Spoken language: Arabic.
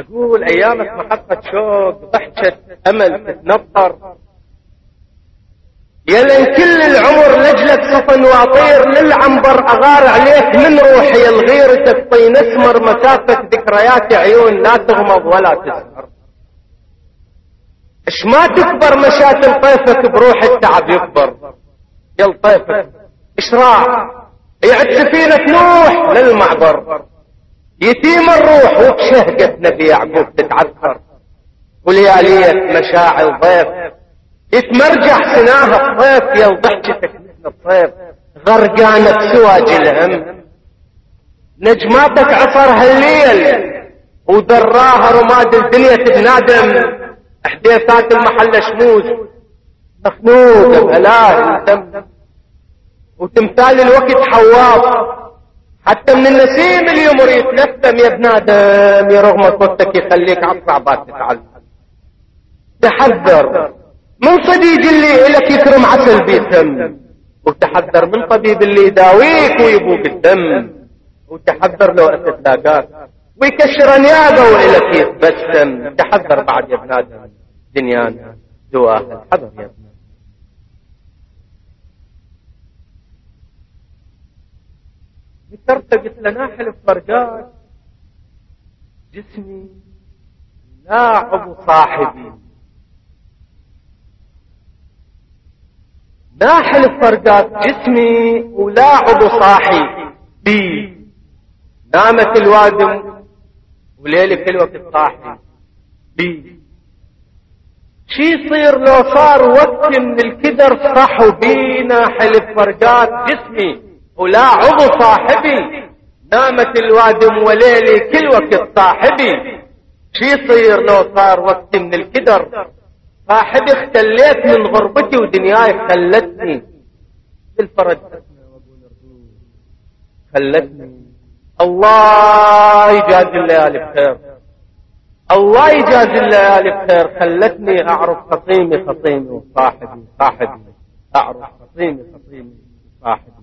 أقول أيامك محطة شوق ضحكة أمل تتنطر. يلن كل العمر لجلك صفن وأطير للعنبر أغار عليك من روحي الغير طين اسمر مسافة ذكريات عيون لا تغمض ولا تسهر. اش ما تكبر مشاكل طيفك بروح التعب يكبر. يل طيفك. اشراع يعد سفينة نوح للمعبر. يتيم الروح وبشهقة نبي يعقوب تتعثر. وليالية مشاعل ضيف يتمرجح سناها الصيف يا ضحكتك مثل الصيف غرقانة بسواج الهم. نجماتك عصر هالليل ودراها رماد الدنيا تتنادم. أحديثات المحل شموز. مخنوقة بهلاه الدم وتمثال الوقت حواط حتى من النسيم اليمر يتنسم يا ابن آدم يا رغم صوتك يخليك على الصعبات تتعلم تحذر من صديق اللي لك يكرم عسل بيتم. وتحذر من طبيب اللي يداويك ويبوك الدم. وتحذر لو لاقاك ويكشر انيابه ولك يتبسم تحذر بعد يا ابن آدم. دنيانا دواها الحذر يا ابن ترتقص لناحل الفرجات جسمي لاعب صاحبي. ناحل الفرقات جسمي ولاعب صاحي بي. نامت الوادم وليلي كل وقت صاحي بي. شي يصير لو صار وقت من الكدر صحو بي ناحل الفرقات جسمي ولا عضو صاحبي. نامت الوادم وليلي كل وقت صاحبي. شي يصير لو صار وقت من الكدر؟ صاحبي اختليت من غربتي ودنياي خلتني. بالفرج. خلتني. الله يجازي الليالي بخير. الله يجازي الليالي بخير. خلتني أعرف خصيمي خصيمي وصاحبي صاحبي. أعرف خصيمي خصيمي صاحبي